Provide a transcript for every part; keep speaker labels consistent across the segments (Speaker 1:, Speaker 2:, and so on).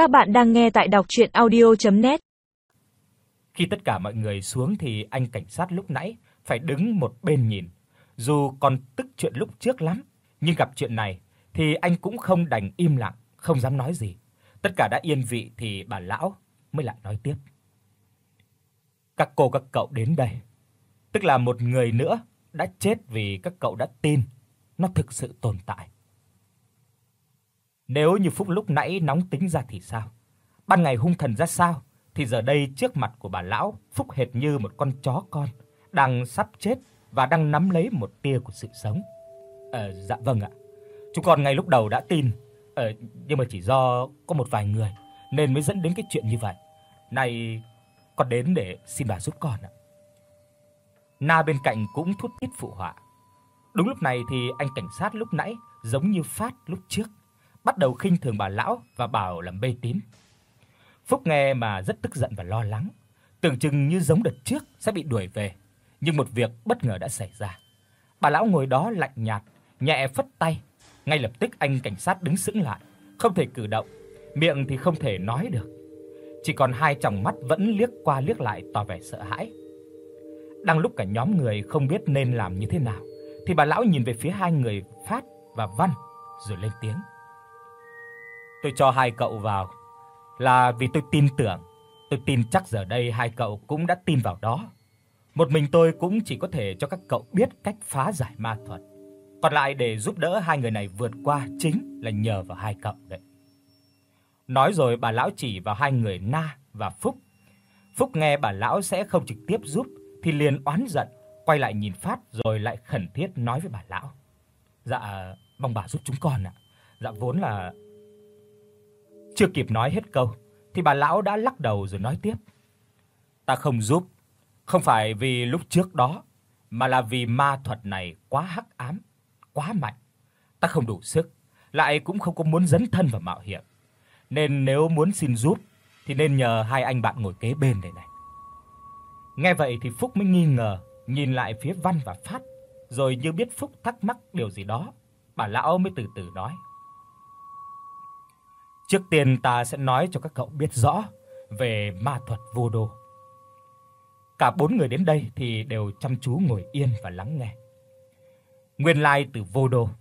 Speaker 1: Các bạn đang nghe tại đọc audio net
Speaker 2: Khi tất cả mọi người xuống thì anh cảnh sát lúc nãy phải đứng một bên nhìn. Dù còn tức chuyện lúc trước lắm, nhưng gặp chuyện này thì anh cũng không đành im lặng, không dám nói gì. Tất cả đã yên vị thì bà lão mới lại nói tiếp. Các cô các cậu đến đây, tức là một người nữa đã chết vì các cậu đã tin nó thực sự tồn tại. Nếu như Phúc lúc nãy nóng tính ra thì sao? Ban ngày hung thần ra sao thì giờ đây trước mặt của bà lão, Phúc hệt như một con chó con đang sắp chết và đang nắm lấy một tia của sự sống. Ờ dạ vâng ạ. Chúng con ngay lúc đầu đã tin, ờ nhưng mà chỉ do có một vài người nên mới dẫn đến cái chuyện như vậy. Này con đến để xin bà giúp con ạ. Na bên cạnh cũng thút thít phụ họa. Đúng lúc này thì anh cảnh sát lúc nãy giống như Phát lúc trước, bắt đầu khinh thường bà lão và bảo làm mê tín. Phúc nghe mà rất tức giận và lo lắng, tưởng chừng như giống đợt trước sẽ bị đuổi về, nhưng một việc bất ngờ đã xảy ra. Bà lão ngồi đó lạnh nhạt, nhẹ phất tay, ngay lập tức anh cảnh sát đứng sững lại, không thể cử động, miệng thì không thể nói được. Chỉ còn hai tròng mắt vẫn liếc qua liếc lại tỏ vẻ sợ hãi. Đang lúc cả nhóm người không biết nên làm như thế nào, thì bà lão nhìn về phía hai người Phát và Văn rồi lên tiếng. Tôi cho hai cậu vào là vì tôi tin tưởng, tôi tin chắc giờ đây hai cậu cũng đã tin vào đó. Một mình tôi cũng chỉ có thể cho các cậu biết cách phá giải ma thuật. Còn lại để giúp đỡ hai người này vượt qua chính là nhờ vào hai cậu đấy. Nói rồi bà lão chỉ vào hai người Na và Phúc. Phúc nghe bà lão sẽ không trực tiếp giúp thì liền oán giận, quay lại nhìn Phát rồi lại khẩn thiết nói với bà lão. Dạ, mong bà giúp chúng con ạ. Dạ vốn là chưa kịp nói hết câu thì bà lão đã lắc đầu rồi nói tiếp. Ta không giúp, không phải vì lúc trước đó, mà là vì ma thuật này quá hắc ám, quá mạnh. Ta không đủ sức, lại cũng không có muốn dấn thân vào mạo hiểm. Nên nếu muốn xin giúp thì nên nhờ hai anh bạn ngồi kế bên đây này. Nghe vậy thì Phúc mới nghi ngờ, nhìn lại phía Văn và Phát, rồi như biết Phúc thắc mắc điều gì đó, bà lão mới từ từ nói: Trước tiên ta sẽ nói cho các cậu biết rõ về ma thuật voodoo. Cả bốn người đến đây thì đều chăm chú ngồi yên và lắng nghe. Nguyên lai từ voodoo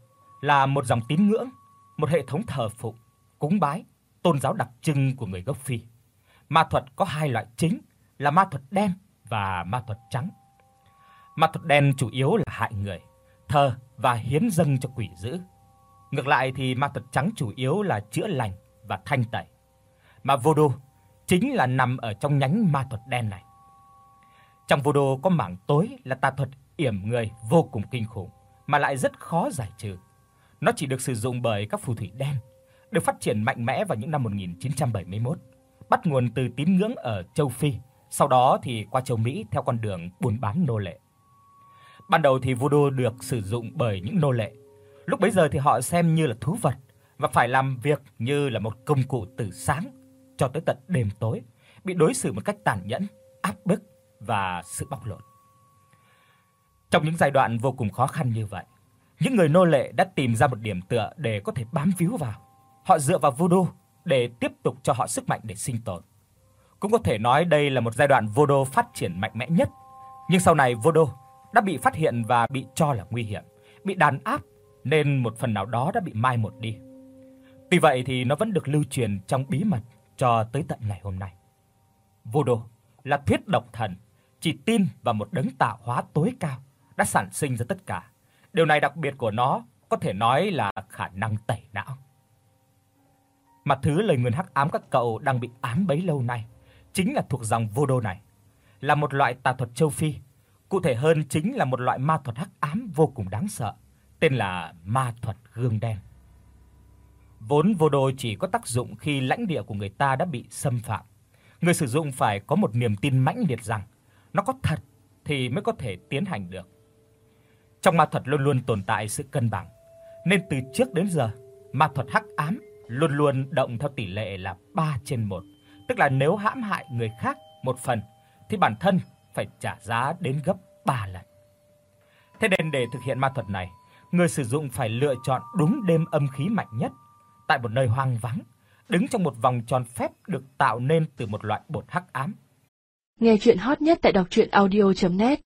Speaker 2: là một dòng tín ngưỡng, một hệ thống thờ phụng, cúng bái, tôn giáo đặc trưng của người gốc Phi. Ma thuật có hai loại chính là ma thuật đen và ma thuật trắng. Ma thuật đen chủ yếu là hại người, thờ và hiến dâng cho quỷ dữ. Ngược lại thì ma thuật trắng chủ yếu là chữa lành và thanh tẩy. Mà voodoo chính là nằm ở trong nhánh ma thuật đen này. Trong voodoo có mảng tối là tà thuật yểm người vô cùng kinh khủng mà lại rất khó giải trừ. Nó chỉ được sử dụng bởi các phù thủy đen, được phát triển mạnh mẽ vào những năm 1971, bắt nguồn từ tín ngưỡng ở châu Phi, sau đó thì qua châu Mỹ theo con đường buôn bán nô lệ. Ban đầu thì voodoo được sử dụng bởi những nô lệ. Lúc bấy giờ thì họ xem như là thú vật và phải làm việc như là một công cụ từ sáng cho tới tận đêm tối, bị đối xử một cách tàn nhẫn, áp bức và sự bóc lột. Trong những giai đoạn vô cùng khó khăn như vậy, những người nô lệ đã tìm ra một điểm tựa để có thể bám víu vào. Họ dựa vào voodoo để tiếp tục cho họ sức mạnh để sinh tồn. Cũng có thể nói đây là một giai đoạn voodoo phát triển mạnh mẽ nhất, nhưng sau này voodoo đã bị phát hiện và bị cho là nguy hiểm, bị đàn áp nên một phần nào đó đã bị mai một đi. Tuy vậy thì nó vẫn được lưu truyền trong bí mật cho tới tận ngày hôm nay. Vô đồ là thuyết độc thần, chỉ tin vào một đấng tạo hóa tối cao đã sản sinh ra tất cả. Điều này đặc biệt của nó có thể nói là khả năng tẩy não. Mà thứ lời nguyền hắc ám các cậu đang bị ám bấy lâu nay chính là thuộc dòng vô đô này, là một loại tà thuật châu Phi, cụ thể hơn chính là một loại ma thuật hắc ám vô cùng đáng sợ, tên là ma thuật gương đen. Vốn vô voodoo chỉ có tác dụng khi lãnh địa của người ta đã bị xâm phạm. Người sử dụng phải có một niềm tin mãnh liệt rằng nó có thật thì mới có thể tiến hành được. Trong ma thuật luôn luôn tồn tại sự cân bằng, nên từ trước đến giờ, ma thuật hắc ám luôn luôn động theo tỷ lệ là 3 trên 1, tức là nếu hãm hại người khác một phần thì bản thân phải trả giá đến gấp 3 lần. Thế nên để thực hiện ma thuật này, người sử dụng phải lựa chọn đúng đêm âm khí mạnh nhất tại một nơi hoang vắng, đứng trong một vòng tròn phép được tạo nên từ một loại bột hắc ám.
Speaker 3: Nghe truyện hot nhất tại doctruyenaudio.net